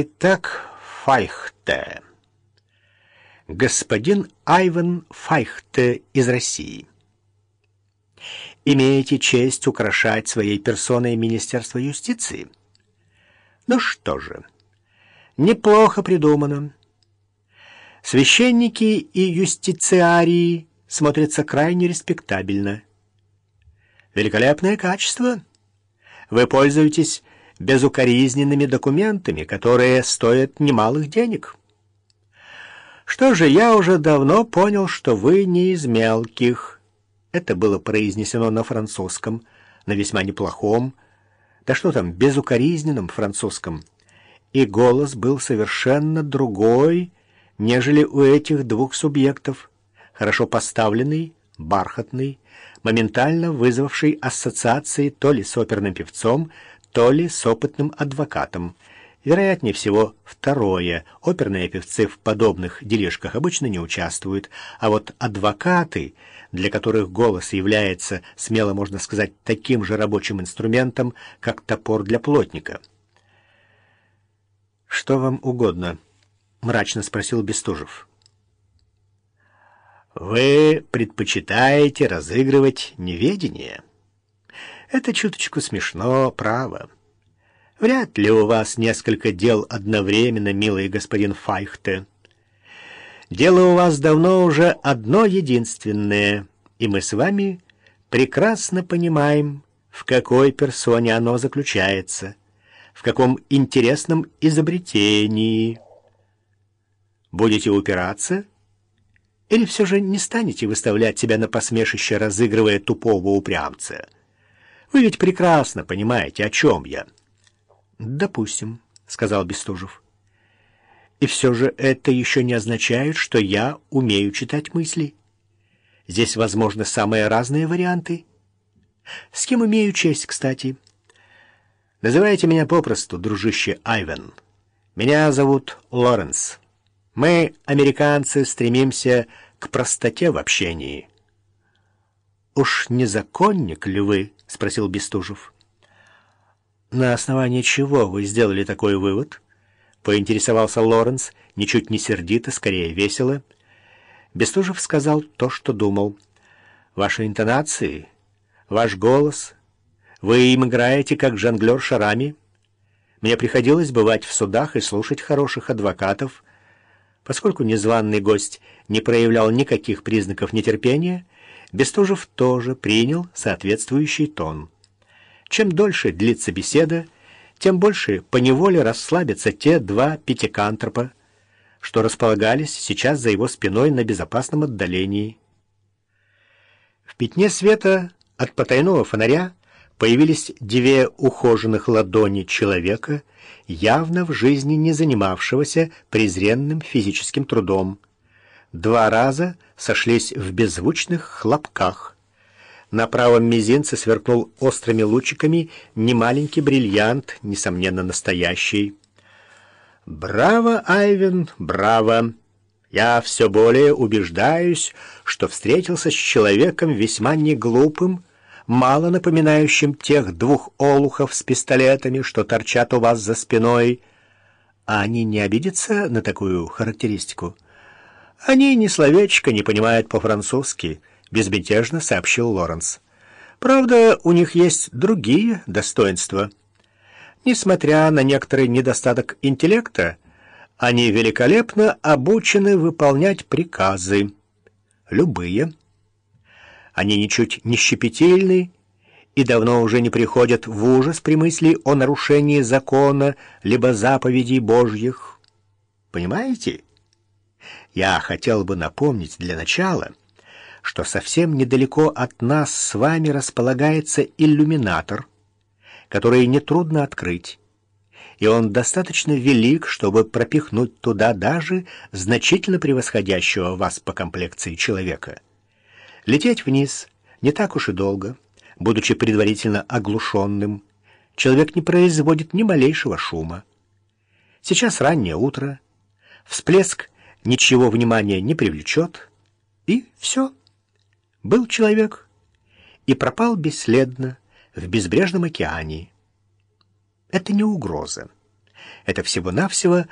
Итак, Файхте. Господин Айвен Файхте из России. Имеете честь украшать своей персоной Министерство юстиции? Ну что же, неплохо придумано. Священники и юстициарии смотрятся крайне респектабельно. Великолепное качество. Вы пользуетесь безукоризненными документами, которые стоят немалых денег. Что же, я уже давно понял, что вы не из мелких. Это было произнесено на французском, на весьма неплохом, да что там, безукоризненном французском. И голос был совершенно другой, нежели у этих двух субъектов, хорошо поставленный, бархатный, моментально вызвавший ассоциации то ли с оперным певцом, то ли с опытным адвокатом. Вероятнее всего, второе. Оперные певцы в подобных дележках обычно не участвуют, а вот адвокаты, для которых голос является, смело можно сказать, таким же рабочим инструментом, как топор для плотника. «Что вам угодно?» — мрачно спросил Бестужев. «Вы предпочитаете разыгрывать неведение?» Это чуточку смешно, право. Вряд ли у вас несколько дел одновременно, милый господин Файхте. Дело у вас давно уже одно единственное, и мы с вами прекрасно понимаем, в какой персоне оно заключается, в каком интересном изобретении. Будете упираться? Или все же не станете выставлять себя на посмешище, разыгрывая тупого упрямца?» Вы ведь прекрасно понимаете, о чем я. — Допустим, — сказал Бестужев. — И все же это еще не означает, что я умею читать мысли. Здесь возможны самые разные варианты. С кем имею честь, кстати? Называйте меня попросту, дружище Айвен. Меня зовут Лоренс. Мы, американцы, стремимся к простоте в общении. «Уж не законник ли вы?» — спросил Бестужев. «На основании чего вы сделали такой вывод?» — поинтересовался Лоренс, ничуть не сердито, скорее весело. Бестужев сказал то, что думал. «Ваши интонации, ваш голос, вы им играете, как жонглер шарами. Мне приходилось бывать в судах и слушать хороших адвокатов. Поскольку незваный гость не проявлял никаких признаков нетерпения, — Бестужев тоже принял соответствующий тон. Чем дольше длится беседа, тем больше поневоле расслабятся те два пятикантропа, что располагались сейчас за его спиной на безопасном отдалении. В пятне света от потайного фонаря появились две ухоженных ладони человека, явно в жизни не занимавшегося презренным физическим трудом. Два раза — сошлись в беззвучных хлопках. На правом мизинце сверкнул острыми лучиками немаленький бриллиант, несомненно, настоящий. «Браво, Айвен, браво! Я все более убеждаюсь, что встретился с человеком весьма неглупым, мало напоминающим тех двух олухов с пистолетами, что торчат у вас за спиной. А они не обидятся на такую характеристику?» «Они ни словечко не понимают по-французски», — безмятежно сообщил Лоренс. «Правда, у них есть другие достоинства. Несмотря на некоторый недостаток интеллекта, они великолепно обучены выполнять приказы. Любые. Они ничуть не щепетильны и давно уже не приходят в ужас при мысли о нарушении закона либо заповедей Божьих. Понимаете?» Я хотел бы напомнить для начала, что совсем недалеко от нас с вами располагается иллюминатор, который нетрудно открыть, и он достаточно велик, чтобы пропихнуть туда даже значительно превосходящего вас по комплекции человека. Лететь вниз не так уж и долго, будучи предварительно оглушенным, человек не производит ни малейшего шума. Сейчас раннее утро, всплеск ничего внимания не привлечет, и все. Был человек и пропал бесследно в безбрежном океане. Это не угроза. Это всего-навсего